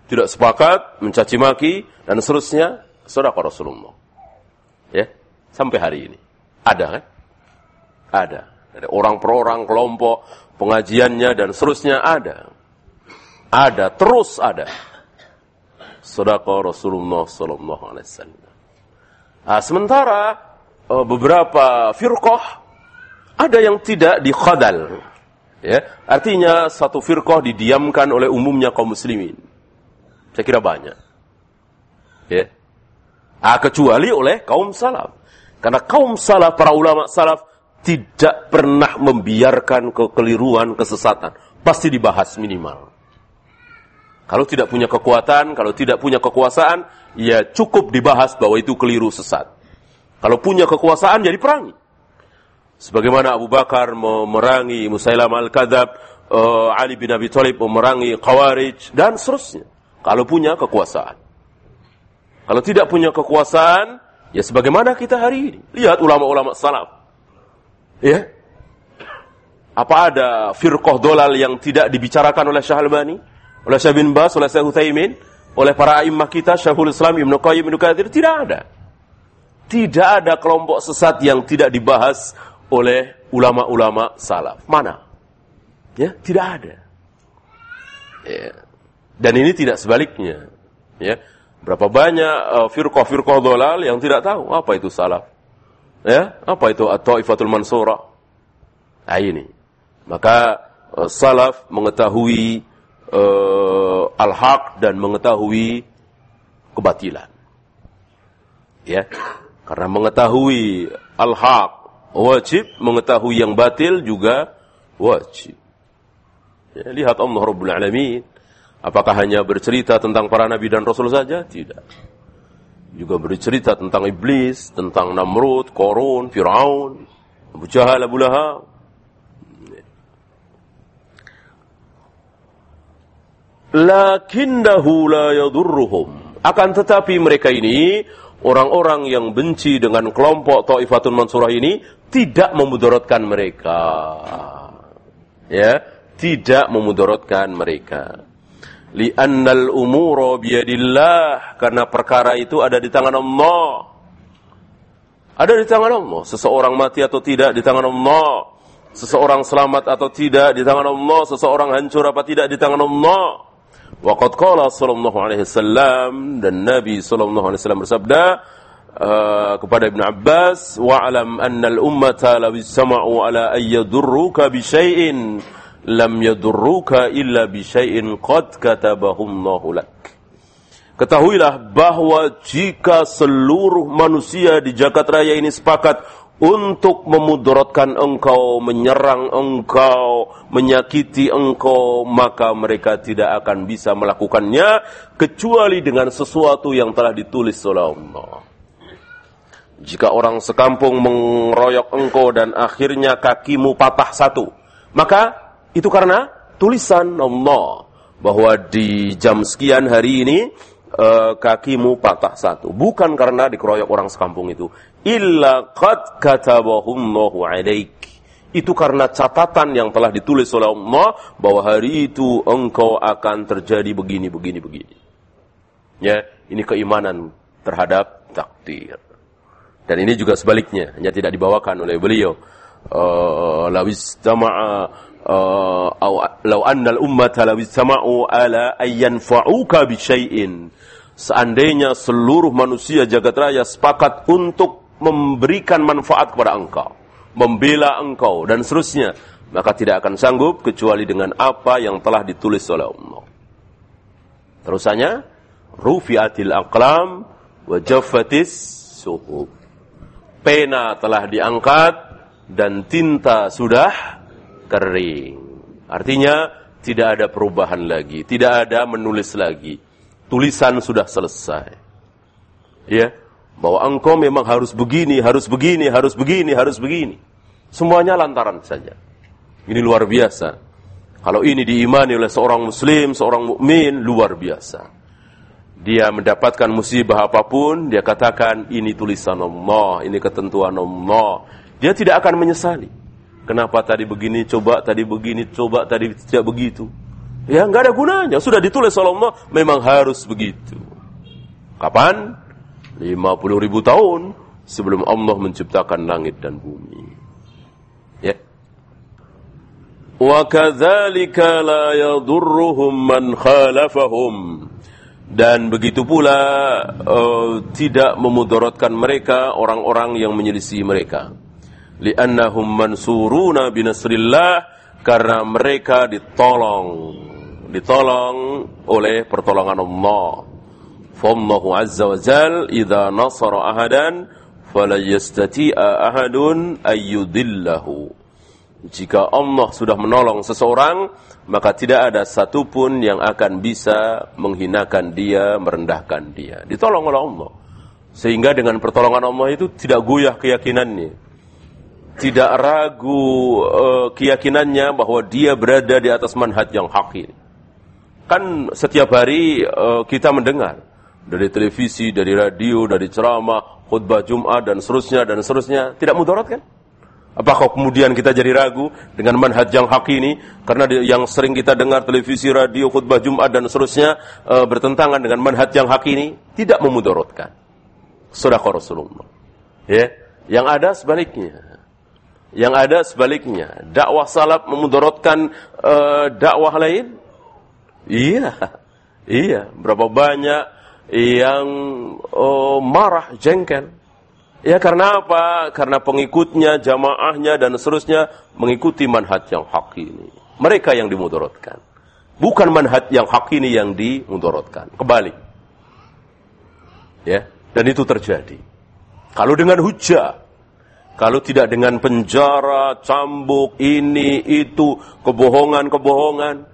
Tidak sepakat, mencaci maki dan seterusnya, saudara Rasulullah. Ya. Sampai hari ini. Ada kan? Ada. Ada orang per orang, kelompok, pengajiannya dan seterusnya ada. Ada, terus ada. Sedekah Rasulullah sallallahu alaihi wasallam. Nah, sementara eh, beberapa firqah ada yang tidak dikhadal. Ya, artinya satu firqah didiamkan oleh umumnya kaum muslimin. Saya kira banyak. Ya. Ah, kecuali oleh kaum salaf. Karena kaum salaf, para ulama salaf tidak pernah membiarkan kekeliruan, kesesatan. Pasti dibahas minimal. Kalau tidak punya kekuatan, kalau tidak punya kekuasaan, ya cukup dibahas bahwa itu keliru sesat. Kalau punya kekuasaan, jadi perangi. Sebagaimana Abu Bakar memerangi Musailam al-Kadhab, uh, Ali bin Abi Thalib memerangi Khawarij, dan seterusnya. Kalau punya kekuasaan. Kalau tidak punya kekuasaan, ya sebagaimana kita hari ini. Lihat ulama-ulama salaf. Ya. Apa ada firqah dolal yang tidak dibicarakan oleh Syekh Albani, oleh Syekh bin Bas, oleh Syekh Utsaimin, oleh para imam kita Syekhul Islam Ibnu Qayyim Ibnu Katsir? Tidak ada. Tidak ada kelompok sesat yang tidak dibahas oleh ulama-ulama salaf. Mana? Ya, tidak ada. Ya. Dan ini tidak sebaliknya. Ya. Berapa banyak uh, firqah-firqah dolal yang tidak tahu apa itu salaf. Ya, apa itu at-taifatul mansurah? Nah ini. Maka uh, salaf mengetahui uh, al-haq dan mengetahui kebatilan. Ya. Karena mengetahui al-haq wajib, mengetahui yang batil juga wajib. Ya, lihat Allah Rabbul Alamin. Apakah hanya bercerita tentang para nabi dan rasul saja? Tidak juga bercerita tentang iblis, tentang Namrud, Korun, Firaun, Abu Jahal, Abu Lahab. Lakinnahu la yadurruhum. Akan tetapi mereka ini, orang-orang yang benci dengan kelompok Ta'ifatun Mansurah ini, tidak memudaratkan mereka. Ya, tidak memudaratkan mereka li'annal umura biyadillah. Karena perkara itu ada di tangan Allah. Ada di tangan Allah. Seseorang mati atau tidak di tangan Allah. Seseorang selamat atau tidak di tangan Allah. Seseorang hancur apa tidak di tangan Allah. Waqad qala sallallahu alaihi wasallam. Dan Nabi sallallahu alaihi wasallam bersabda uh, kepada Ibn Abbas wa'lam anna al-ummata law istama'u ala ayyadurruka bi syai'in lam yadurruka illa bi syai'in qad katabahu Allahu lak. Ketahuilah bahwa jika seluruh manusia di jagat raya ini sepakat untuk memudaratkan engkau, menyerang engkau, menyakiti engkau, maka mereka tidak akan bisa melakukannya kecuali dengan sesuatu yang telah ditulis oleh Allah. Jika orang sekampung mengeroyok engkau dan akhirnya kakimu patah satu, maka itu karena tulisan Allah bahwa di jam sekian hari ini uh, kakimu patah satu. Bukan karena dikeroyok orang sekampung itu. Illa qad katabahullahu alaik. Itu karena catatan yang telah ditulis oleh Allah bahwa hari itu engkau akan terjadi begini, begini, begini. Ya, ini keimanan terhadap takdir. Dan ini juga sebaliknya, hanya tidak dibawakan oleh beliau. Uh, أو لو أن الأمة لو اجتمعوا على أن ينفعوك بشيء seandainya seluruh manusia jagat raya sepakat untuk memberikan manfaat kepada engkau, membela engkau dan seterusnya, maka tidak akan sanggup kecuali dengan apa yang telah ditulis oleh Allah. Terusannya, rufiatil aqlam wa jaffatis suhub. Pena telah diangkat dan tinta sudah kering. Artinya tidak ada perubahan lagi, tidak ada menulis lagi. Tulisan sudah selesai. Ya, bahwa engkau memang harus begini, harus begini, harus begini, harus begini. Semuanya lantaran saja. Ini luar biasa. Kalau ini diimani oleh seorang muslim, seorang mukmin luar biasa. Dia mendapatkan musibah apa pun, dia katakan ini tulisan Allah, ini ketentuan Allah. Dia tidak akan menyesali. Kenapa tadi begini, coba tadi begini, coba tadi tidak begitu. Ya nggak ada gunanya. Sudah ditulis oleh Allah, memang harus begitu. Kapan? 50 ribu tahun sebelum Allah menciptakan langit dan bumi. Ya. Wa kadzalika la yadurruhum man. Dan begitu pula uh, tidak memudaratkan mereka orang-orang yang menyelisih mereka li'annahum mansuruna binasrillah karena mereka ditolong ditolong oleh pertolongan Allah. Fallahu azza wa jal idza nasara ahadan fala yastati'a ahadun ayyudillahu. Jika Allah sudah menolong seseorang, maka tidak ada satupun yang akan bisa menghinakan dia, merendahkan dia. Ditolong oleh Allah. Sehingga dengan pertolongan Allah itu tidak goyah keyakinannya tidak ragu uh, keyakinannya bahwa dia berada di atas manhaj yang hak ini. Kan setiap hari uh, kita mendengar dari televisi, dari radio, dari ceramah, khutbah Jumat dan seterusnya dan seterusnya tidak mudarat kan? Apakah kemudian kita jadi ragu dengan manhaj yang hak ini karena yang sering kita dengar televisi, radio, khutbah Jumat dan seterusnya e, bertentangan dengan manhaj yang hak ini tidak memudaratkan. Sedekah Rasulullah. Ya, yang ada sebaliknya. Yang ada sebaliknya. Dakwah salaf memudaratkan e, dakwah lain? Iya. Iya, berapa banyak yang oh, marah, jengkel Ya karena apa? Karena pengikutnya, jamaahnya dan seterusnya mengikuti manhaj yang hak ini. Mereka yang dimudorotkan. Bukan manhaj yang hak ini yang dimudorotkan. Kembali. Ya, dan itu terjadi. Kalau dengan hujah, kalau tidak dengan penjara, cambuk, ini, itu, kebohongan-kebohongan,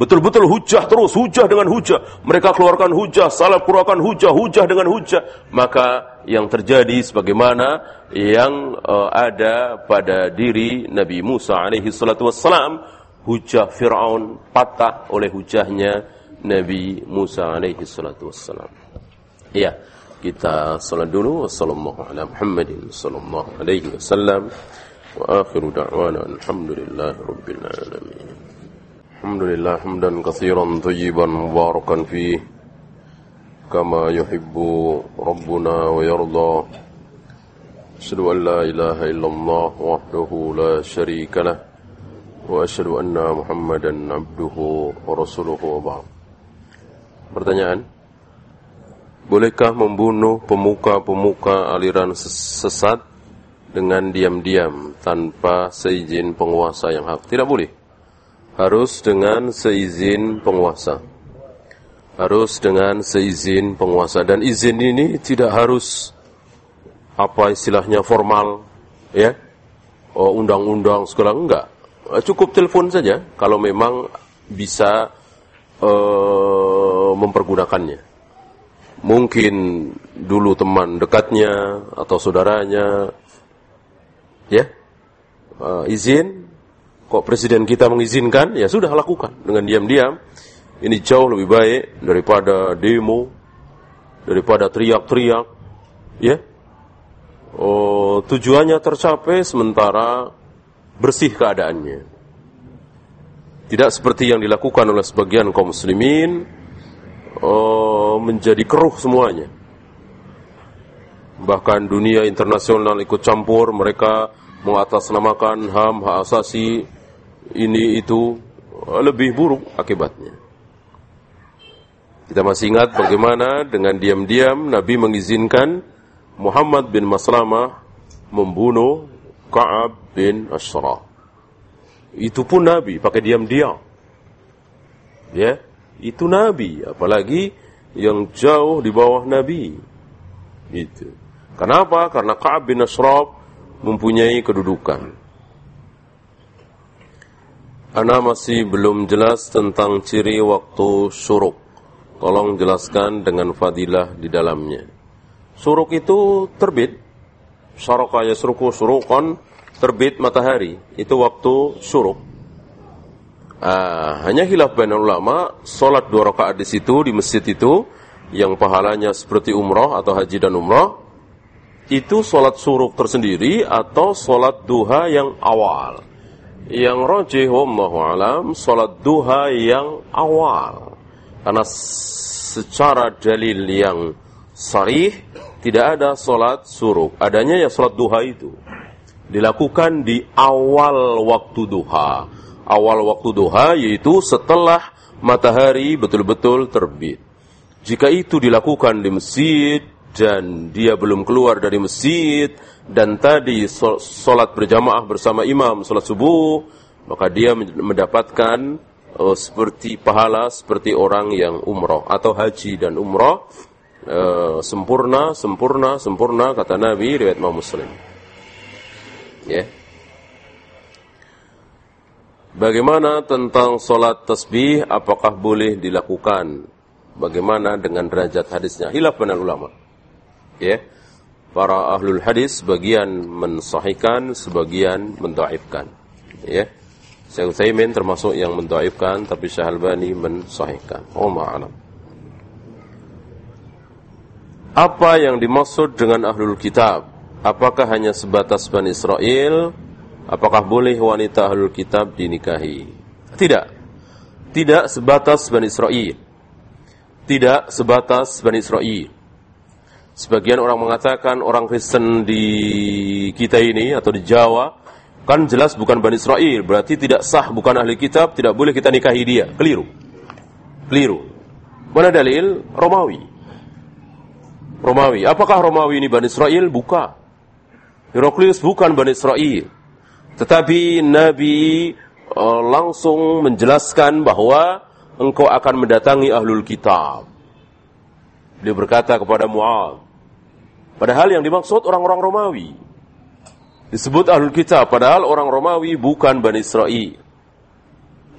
Betul-betul hujah terus, hujah dengan hujah. Mereka keluarkan hujah, salah keluarkan hujah, hujah dengan hujah. Maka yang terjadi sebagaimana yang uh, ada pada diri Nabi Musa alaihi salatu wassalam, hujah Fir'aun patah oleh hujahnya Nabi Musa alaihi salatu wassalam. Ya, kita salat dulu. Wassalamualaikum ala Muhammadin sallallahu alaihi wasallam. Wa akhiru da'wana alhamdulillahi rabbil alamin. الحمد لله حمدا كثيرا طيبا مباركا فيه كما يحب ربنا ويرضى أشهد أن لا إله إلا الله وحده لا شريك له وأشهد أن محمدا عبده ورسوله وبعد Pertanyaan Bolehkah membunuh pemuka-pemuka aliran sesat dengan diam-diam tanpa seizin penguasa yang hak? Tidak boleh harus dengan seizin penguasa. Harus dengan seizin penguasa dan izin ini tidak harus apa istilahnya formal, ya. Oh, undang-undang segala enggak. Cukup telepon saja kalau memang bisa uh, mempergunakannya. Mungkin dulu teman dekatnya atau saudaranya, ya, uh, izin kok presiden kita mengizinkan, ya sudah lakukan dengan diam-diam. Ini jauh lebih baik daripada demo, daripada teriak-teriak, ya. Oh, tujuannya tercapai sementara bersih keadaannya. Tidak seperti yang dilakukan oleh sebagian kaum muslimin, oh, menjadi keruh semuanya. Bahkan dunia internasional ikut campur, mereka mengatasnamakan HAM, hak asasi, ini itu lebih buruk akibatnya. Kita masih ingat bagaimana dengan diam-diam Nabi mengizinkan Muhammad bin Maslamah membunuh Ka'ab bin Ashraf. Itu pun Nabi pakai diam-diam. Ya, itu Nabi, apalagi yang jauh di bawah Nabi. Itu. Kenapa? Karena Ka'ab bin Ashraf mempunyai kedudukan. Ana masih belum jelas tentang ciri waktu suruk. Tolong jelaskan dengan fadilah di dalamnya. Suruk itu terbit. Saraka yasruku surukon, terbit matahari. Itu waktu suruk. Ah, hanya hilaf bain ulama, solat dua rakaat di situ, di masjid itu, yang pahalanya seperti umroh atau haji dan umroh, itu solat suruk tersendiri atau solat duha yang awal. Yang rojih wallahu alam salat duha yang awal. Karena secara dalil yang sarih tidak ada salat suruk adanya ya salat duha itu. Dilakukan di awal waktu duha awal waktu duha yaitu setelah matahari betul-betul terbit jika itu dilakukan di masjid dan dia belum keluar dari masjid dan tadi solat berjamaah bersama imam solat subuh maka dia mendapatkan uh, seperti pahala seperti orang yang umroh atau haji dan umroh uh, sempurna sempurna sempurna kata Nabi riwayat Imam Muslim ya yeah. Bagaimana tentang solat tasbih apakah boleh dilakukan? Bagaimana dengan derajat hadisnya? Hilaf benar ulama. Ya. Yeah para ahlul hadis sebagian mensahihkan, sebagian mendaifkan. Ya. Syekh Utsaimin termasuk yang mendaifkan tapi Syekh Albani mensahihkan. Alam. Apa yang dimaksud dengan ahlul kitab? Apakah hanya sebatas Bani Israel? Apakah boleh wanita ahlul kitab dinikahi? Tidak. Tidak sebatas Bani Israel. Tidak sebatas Bani Israel. Sebagian orang mengatakan orang Kristen di kita ini atau di Jawa kan jelas bukan Bani Israel, berarti tidak sah, bukan ahli kitab, tidak boleh kita nikahi dia. Keliru. Keliru. Mana dalil? Romawi. Romawi. Apakah Romawi ini Bani Israel? Bukan. Heraklius bukan Bani Israel. Tetapi Nabi uh, langsung menjelaskan bahwa engkau akan mendatangi ahlul kitab. Dia berkata kepada Mu'ad. Padahal yang dimaksud orang-orang Romawi. Disebut ahlul kitab. Padahal orang Romawi bukan Bani Israel.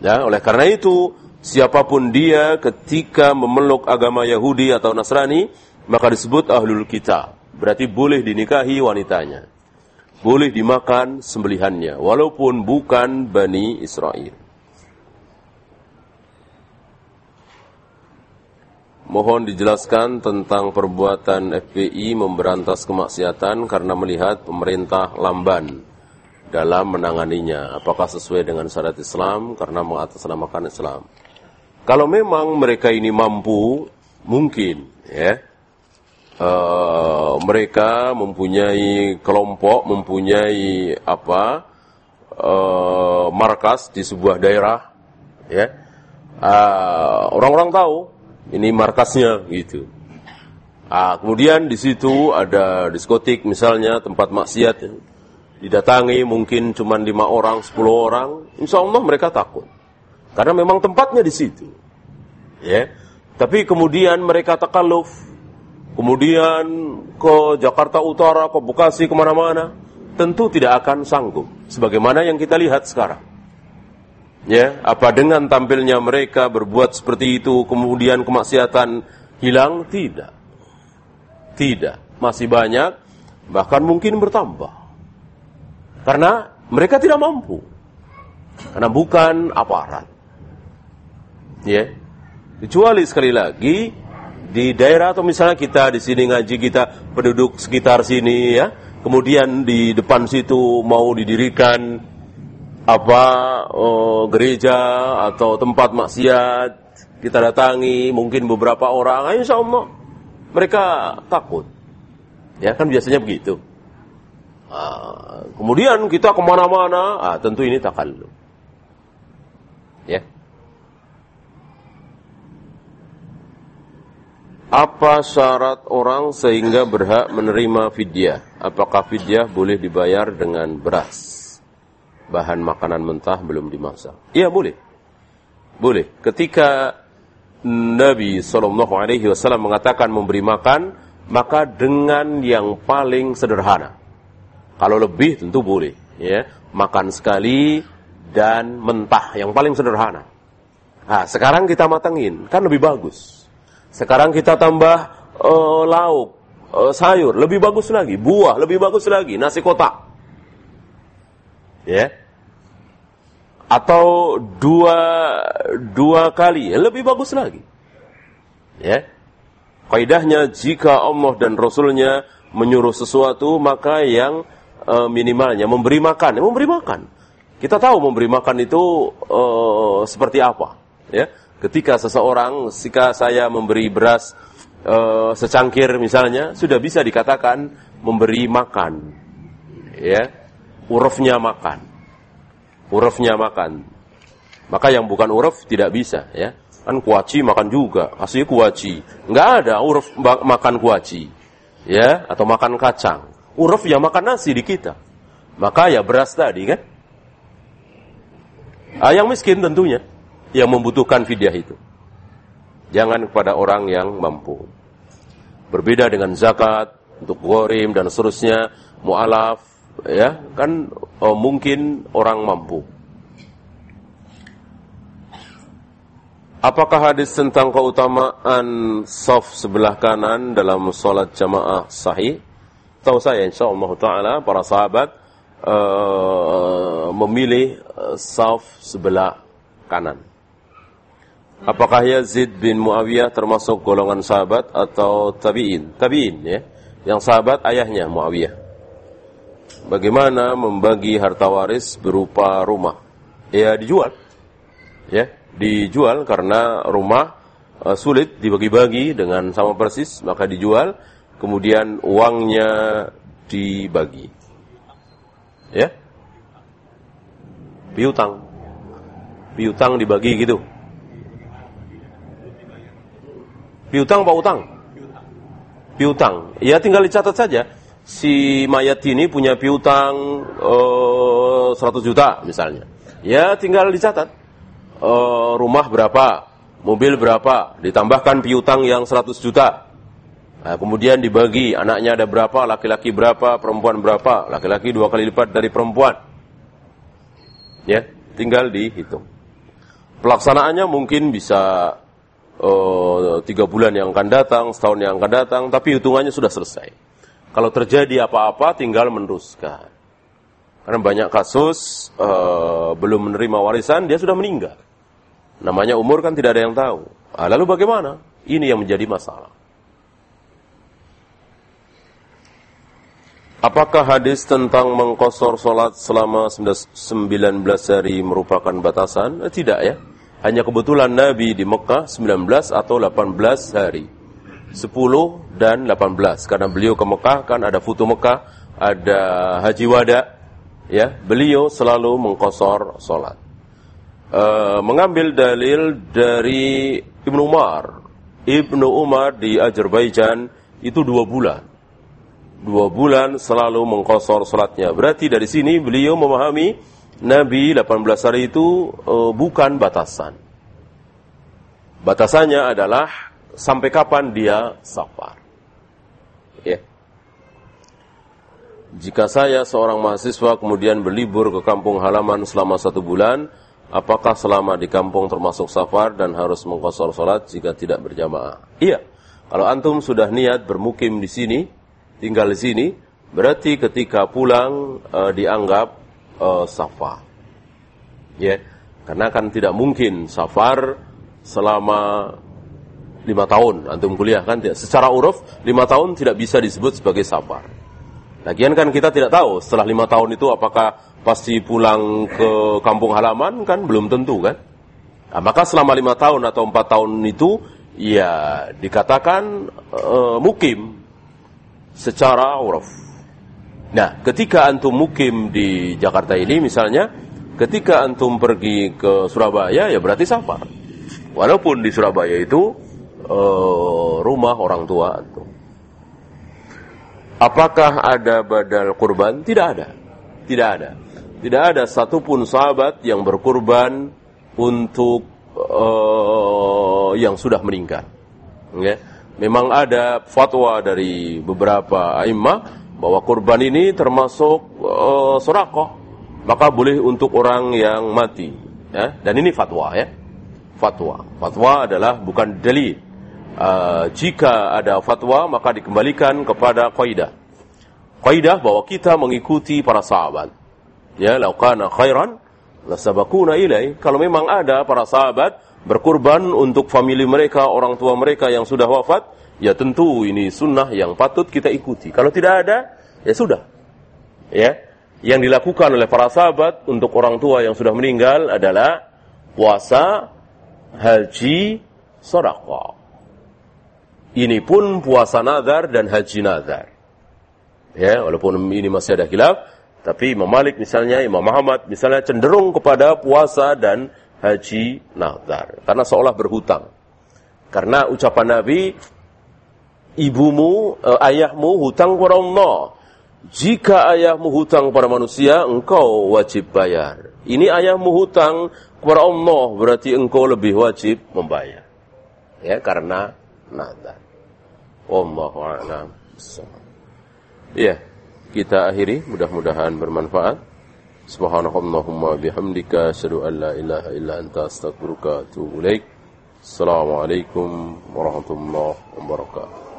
Ya, oleh karena itu, siapa pun dia ketika memeluk agama Yahudi atau Nasrani, maka disebut ahlul kitab. Berarti boleh dinikahi wanitanya. Boleh dimakan sembelihannya, walaupun bukan Bani Israel. Mohon dijelaskan tentang perbuatan FPI memberantas kemaksiatan karena melihat pemerintah lamban dalam menanganinya. Apakah sesuai dengan syariat Islam karena mengatasnamakan Islam? Kalau memang mereka ini mampu, mungkin ya uh, mereka mempunyai kelompok, mempunyai apa uh, markas di sebuah daerah, ya. Uh, orang-orang tahu ini markasnya gitu. Uh, kemudian di situ ada diskotik misalnya tempat maksiat. Didatangi mungkin cuma lima orang, sepuluh orang, insya Allah mereka takut. Karena memang tempatnya di situ, ya. Tapi kemudian mereka takaluf kemudian ke Jakarta Utara, ke Bekasi, ke mana-mana, tentu tidak akan sanggup. Sebagaimana yang kita lihat sekarang. Ya, apa dengan tampilnya mereka berbuat seperti itu, kemudian kemaksiatan hilang? Tidak. Tidak. Masih banyak, bahkan mungkin bertambah. Karena mereka tidak mampu. Karena bukan aparat. Ya. Kecuali sekali lagi, di daerah atau misalnya kita di sini ngaji kita penduduk sekitar sini ya. Kemudian di depan situ mau didirikan apa oh, gereja atau tempat maksiat kita datangi mungkin beberapa orang insya Allah mereka takut. Ya kan biasanya begitu. Nah, kemudian kita ke mana-mana ah, tentu ini takallum. Ya Apa syarat orang sehingga berhak menerima fidyah? Apakah fidyah boleh dibayar dengan beras? Bahan makanan mentah belum dimasak. Iya boleh. Boleh. Ketika Nabi Shallallahu Alaihi Wasallam mengatakan memberi makan, maka dengan yang paling sederhana. Kalau lebih tentu boleh, ya makan sekali dan mentah yang paling sederhana. Nah, sekarang kita matangin, kan lebih bagus. Sekarang kita tambah uh, lauk, uh, sayur, lebih bagus lagi, buah lebih bagus lagi, nasi kotak. Ya. Yeah. Atau dua dua kali, ya, lebih bagus lagi. Ya. Yeah. Kaidahnya jika Allah dan Rasulnya menyuruh sesuatu, maka yang uh, minimalnya memberi makan, memberi makan. Kita tahu memberi makan itu uh, seperti apa, ya ketika seseorang, jika saya memberi beras uh, secangkir misalnya, sudah bisa dikatakan memberi makan. Ya, urufnya makan. Urufnya makan. Maka yang bukan uruf tidak bisa, ya. Kan kuaci makan juga, asli kuaci. Enggak ada uruf makan kuaci. Ya, atau makan kacang. Uruf ya makan nasi di kita. Maka ya beras tadi kan. Ah, yang miskin tentunya yang membutuhkan fidyah itu. Jangan kepada orang yang mampu. Berbeda dengan zakat, untuk gorim dan seterusnya, mu'alaf, ya, kan oh, mungkin orang mampu. Apakah hadis tentang keutamaan soft sebelah kanan dalam sholat jamaah sahih? Tahu saya insya Allah Ta'ala para sahabat uh, memilih uh, soft sebelah kanan. Apakah Yazid bin Muawiyah termasuk golongan sahabat atau tabi'in? Tabi'in ya. Yang sahabat ayahnya Muawiyah. Bagaimana membagi harta waris berupa rumah? Ya dijual. Ya, dijual karena rumah uh, sulit dibagi-bagi dengan sama persis, maka dijual, kemudian uangnya dibagi. Ya? Piutang. Piutang dibagi gitu. Piutang apa utang? Piutang. Ya tinggal dicatat saja. Si mayat ini punya piutang uh, eh, 100 juta misalnya. Ya tinggal dicatat. Uh, rumah berapa, mobil berapa, ditambahkan piutang yang 100 juta. Nah, kemudian dibagi, anaknya ada berapa, laki-laki berapa, perempuan berapa, laki-laki dua kali lipat dari perempuan. Ya, tinggal dihitung. Pelaksanaannya mungkin bisa tiga bulan yang akan datang, setahun yang akan datang, tapi hitungannya sudah selesai. Kalau terjadi apa-apa, tinggal meneruskan. Karena banyak kasus uh, belum menerima warisan, dia sudah meninggal. Namanya umur kan tidak ada yang tahu. Nah, lalu bagaimana? Ini yang menjadi masalah. Apakah hadis tentang mengkosor solat selama 19 hari merupakan batasan? Eh, tidak ya. Hanya kebetulan Nabi di Mekah 19 atau 18 hari. 10 dan 18 karena beliau ke Mekah kan ada foto Mekah, ada haji wada ya, beliau selalu mengkosor salat. E, mengambil dalil dari Ibnu Umar. Ibnu Umar di Azerbaijan itu dua bulan. Dua bulan selalu mengkosor salatnya. Berarti dari sini beliau memahami Nabi 18 hari itu uh, bukan batasan. Batasannya adalah sampai kapan dia safar. Ya. Jika saya seorang mahasiswa kemudian berlibur ke kampung halaman selama satu bulan, apakah selama di kampung termasuk safar dan harus mengkosor sholat jika tidak berjamaah? Iya. Kalau antum sudah niat bermukim di sini, tinggal di sini, berarti ketika pulang uh, dianggap uh, safar. Ya, karena kan tidak mungkin safar selama lima tahun antum kuliah kan tidak. Secara uruf lima tahun tidak bisa disebut sebagai safar. Lagian kan kita tidak tahu setelah lima tahun itu apakah pasti pulang ke kampung halaman kan belum tentu kan. Nah, maka selama lima tahun atau empat tahun itu ya dikatakan uh, mukim secara uruf. Nah, ketika antum mukim di Jakarta ini misalnya, ketika antum pergi ke Surabaya ya berarti safar. Walaupun di Surabaya itu uh, rumah orang tua antum. Apakah ada badal kurban? Tidak ada. Tidak ada. Tidak ada satupun sahabat yang berkurban untuk uh, yang sudah meninggal. Ya. Memang ada fatwa dari beberapa imam bahwa kurban ini termasuk uh, sorakoh, maka boleh untuk orang yang mati. Ya? Dan ini fatwa ya, fatwa. Fatwa adalah bukan dalil. Uh, jika ada fatwa maka dikembalikan kepada kaidah. Kaidah bahwa kita mengikuti para sahabat. Ya, laukana khairan lasabakuna ilai. Kalau memang ada para sahabat berkurban untuk famili mereka, orang tua mereka yang sudah wafat, ya tentu ini sunnah yang patut kita ikuti. Kalau tidak ada, ya sudah. Ya, yang dilakukan oleh para sahabat untuk orang tua yang sudah meninggal adalah puasa, haji, sedekah. Ini pun puasa nazar dan haji nazar. Ya, walaupun ini masih ada khilaf, tapi Imam Malik misalnya, Imam Muhammad misalnya cenderung kepada puasa dan haji nazar karena seolah berhutang. Karena ucapan Nabi ibumu, uh, ayahmu hutang kepada Allah. Jika ayahmu hutang kepada manusia, engkau wajib bayar. Ini ayahmu hutang kepada Allah, berarti engkau lebih wajib membayar. Ya, karena nadar. Wallahu a'lam. Ya, kita akhiri, mudah-mudahan bermanfaat. Subhanakallahumma bihamdika asyhadu an la ilaha illa anta astaghfiruka wa atubu ilaik. Assalamualaikum warahmatullahi wabarakatuh.